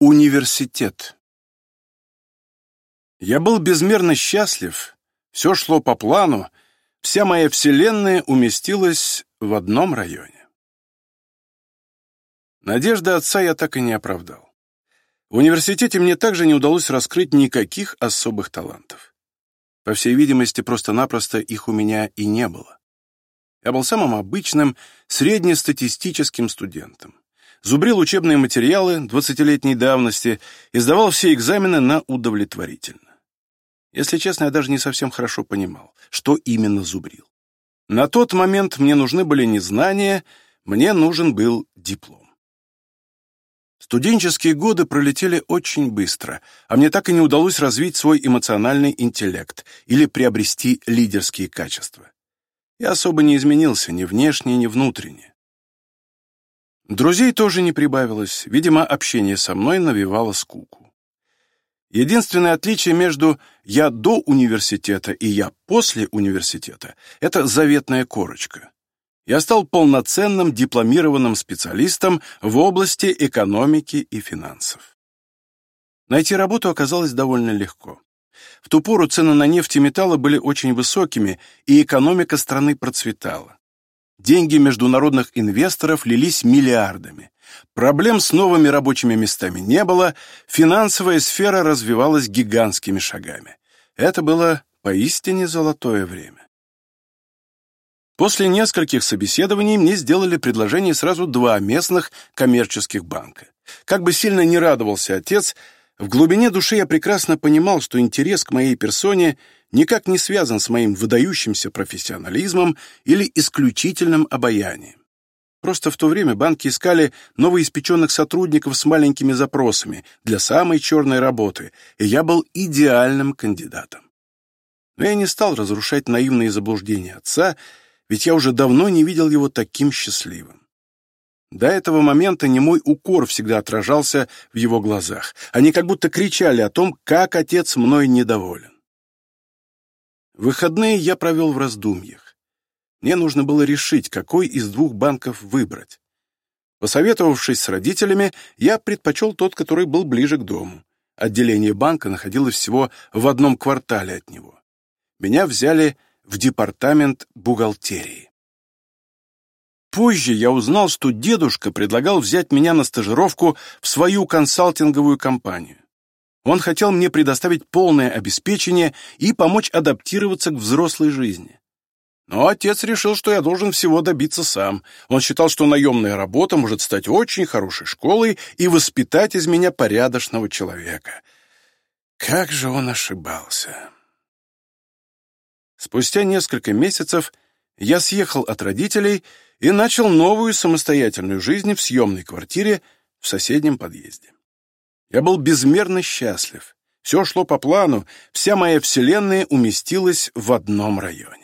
Университет. Я был безмерно счастлив, все шло по плану, вся моя вселенная уместилась в одном районе. Надежды отца я так и не оправдал. В университете мне также не удалось раскрыть никаких особых талантов. По всей видимости, просто-напросто их у меня и не было. Я был самым обычным, среднестатистическим студентом зубрил учебные материалы двадцатилетней давности и сдавал все экзамены на удовлетворительно. Если честно, я даже не совсем хорошо понимал, что именно зубрил. На тот момент мне нужны были не знания, мне нужен был диплом. Студенческие годы пролетели очень быстро, а мне так и не удалось развить свой эмоциональный интеллект или приобрести лидерские качества. Я особо не изменился ни внешне, ни внутренне. Друзей тоже не прибавилось, видимо, общение со мной навевало скуку. Единственное отличие между «я до университета» и «я после университета» — это заветная корочка. Я стал полноценным дипломированным специалистом в области экономики и финансов. Найти работу оказалось довольно легко. В ту пору цены на нефть и металлы были очень высокими, и экономика страны процветала. Деньги международных инвесторов лились миллиардами. Проблем с новыми рабочими местами не было, финансовая сфера развивалась гигантскими шагами. Это было поистине золотое время. После нескольких собеседований мне сделали предложение сразу два местных коммерческих банка. Как бы сильно не радовался отец, в глубине души я прекрасно понимал, что интерес к моей персоне – никак не связан с моим выдающимся профессионализмом или исключительным обаянием. Просто в то время банки искали новоиспеченных сотрудников с маленькими запросами для самой черной работы, и я был идеальным кандидатом. Но я не стал разрушать наивные заблуждения отца, ведь я уже давно не видел его таким счастливым. До этого момента немой укор всегда отражался в его глазах. Они как будто кричали о том, как отец мной недоволен. Выходные я провел в раздумьях. Мне нужно было решить, какой из двух банков выбрать. Посоветовавшись с родителями, я предпочел тот, который был ближе к дому. Отделение банка находилось всего в одном квартале от него. Меня взяли в департамент бухгалтерии. Позже я узнал, что дедушка предлагал взять меня на стажировку в свою консалтинговую компанию. Он хотел мне предоставить полное обеспечение и помочь адаптироваться к взрослой жизни. Но отец решил, что я должен всего добиться сам. Он считал, что наемная работа может стать очень хорошей школой и воспитать из меня порядочного человека. Как же он ошибался. Спустя несколько месяцев я съехал от родителей и начал новую самостоятельную жизнь в съемной квартире в соседнем подъезде. Я был безмерно счастлив. Все шло по плану, вся моя вселенная уместилась в одном районе.